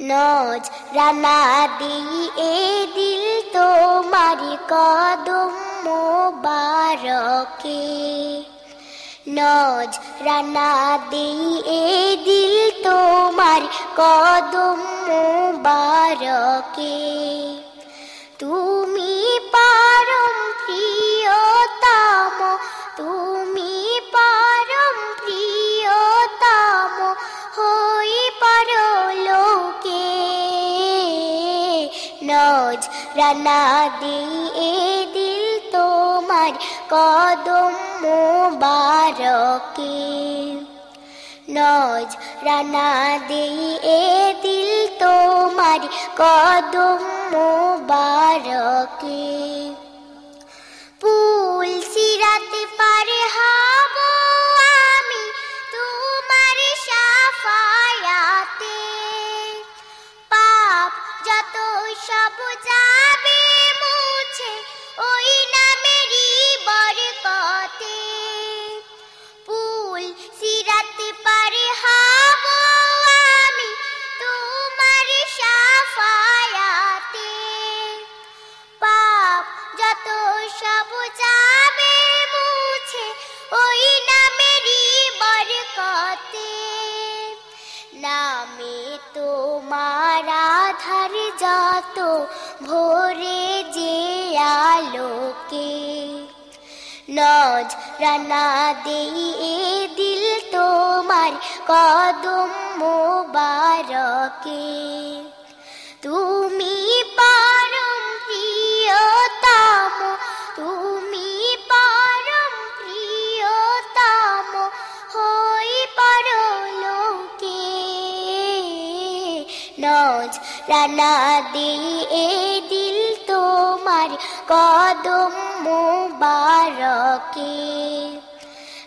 নজ রানা দিয়ে দিল তোমার কদম মোবারকে। নজ রানা দিয়ে দিল তোমার কদম মোবারকে। তুমি নজ রানা দিয়ে দিল তোমার কদম মোবারকে। নজ। রানা দিয়ে দিল তোমার কদম মোবারকে। সব যাবে মুছে, ওই নামেরই বরকতে। পুল সিরাতে পারে হব আমি তোমার সাফায়াতে। পাপ যত সব যাবে মুছে, ওই নামেরই বরকতে। নামে তোমার আধার যত ভোরে যে আলোকে। নজ রানা দিয়ে দিল তোমার কদম মোবারকে। তুমি নজ রানা দিয়ে দিল তোমার কদম মোবারকে।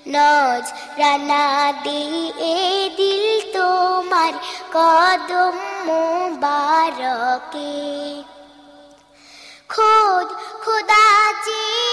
নজ রানা দিয়ে দিল তোমার কদম মোবারকে। খোদ খুদা যে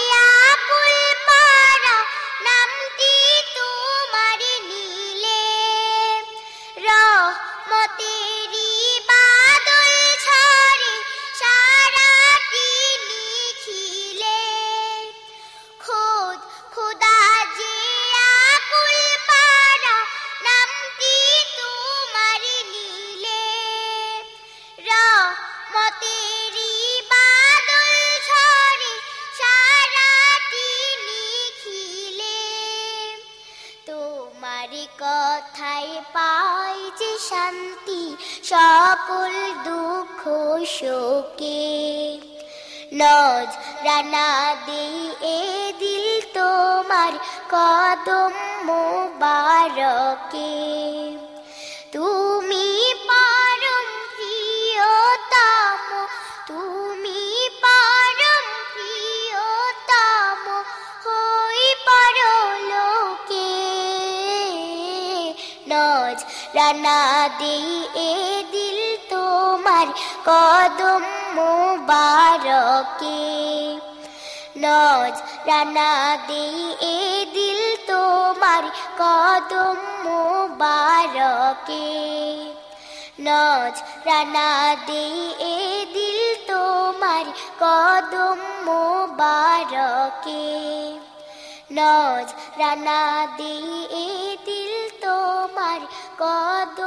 তোমার কথাই পাই যে শান্তি, সকল দুঃখ শোকে। নজ রানা দিয়ে দিল তোমার কদম মোবারকে। নজ রানা দিয়ে দিল তোমার কদম মোবারকে। নজ রানা দিয়ে দিল তোমার কদম মোবারকে। নজ রানা দিয়ে দিল তোমার কদম মোবারকে। নজ রানা দিয়ে দিল তোমার মোবারকে